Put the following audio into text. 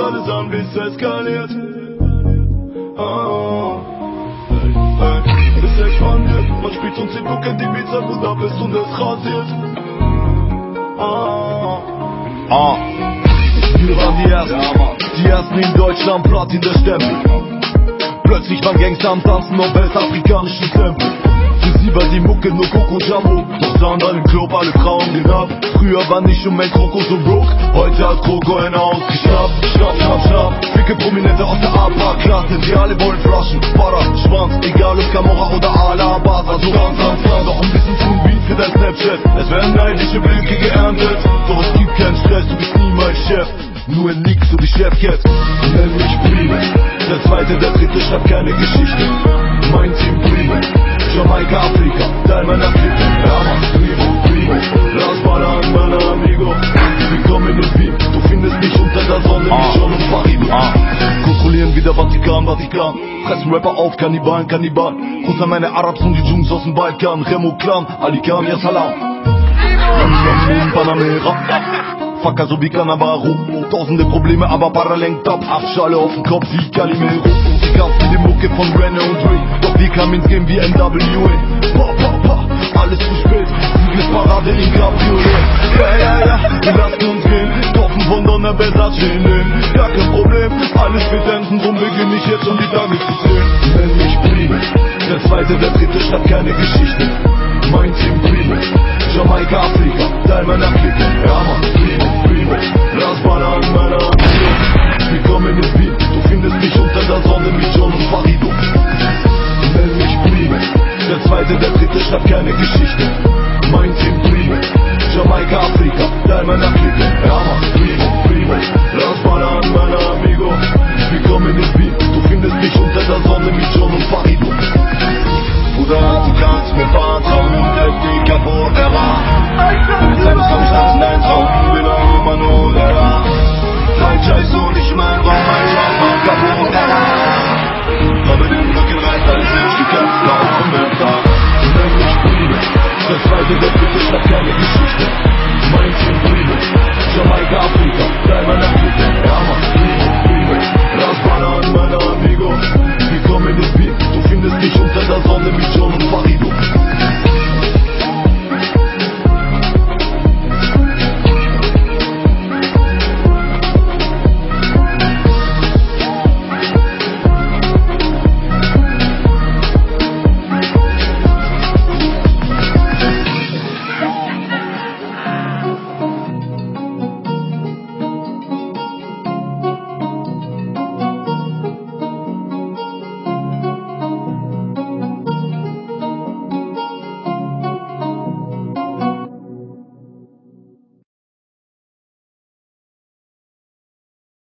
und alles an, bis es eskaliert. Ah, ey, ey, es expandiert, man spielt uns in die Pizza, wo da bist und es rasiert. Ah, Ah, wir waren die Ersten, die Ersten in Deutschland, Platin der Stempel. Plötzlich waren Gangster am Tanzen auf westafrikanischen Tempel. Sie war die Mucke nur Coco Jumbo, doch sahen dann im Club alle Frauen ab. Früher war nicht schon mein Kroko so broke, heute hat Kroko ein Haus geschnappt. Schnapp, schnapp, schnapp, ficke Prominente aus der APA-Klasse, die alle wollen Flaschen, Para, Schwanz, egal ob Camorra oder Alabas, also ganz, ganz, ganz, doch ein bisschen zu Beat für dein Snapchat. Es werden neidische Blicke geerntet, doch es gibt keinen Stress, du bist nie mein Chef. Nur ein Leak, so wie Chefcat. Nenn mich Prime. Der zweite, der dritte schreibt keine Geschichte. Mein Team Prime. Jamaika, Afrika, meiner Clique. Ja, Mann, Primo, ballern, mein Amigo. Willkommen den Beat. Du findest mich unter der Sonne, wie John und Farido. Kontrollieren wieder Vatikan, Vatikan. Fressen Rapper auf, Kannibalen, Kannibalen. An meine Arabs und die Jungs aus dem Balkan. Remo Clan, Ali Khan, ja Salam. Panamera. Fucker so wie Cannavaro Tausende Probleme, aber parallel top Acht Schale auf dem Kopf wie Calimero auf die Mucke von Renner und Ray. Doch wir kamen ins Game wie MWA. Pa, pa, pa, alles zu spät. Siegesparade in Cabriolet. Ja, ja, ja, wir lassen uns gehen. Tropfen von Donner, besser chillen. Gar kein Problem, alles wird enden. Drum beginne ich jetzt um die Dame zu sehen. Nenn mich Brie, der zweite, der dritte Stadt, keine Geschichte. Mein Team Primo, Jamaika, Afrika, Diamond, Afrika. Ja, man, Primo, Primo. Lass Banane, meine Ambition. Wir kommen ins Bier. ist nicht unter der Sonne mich Zweite Welt, du bist doch keine Geschichte. Mein Team Friede, Jamaika, Afrika,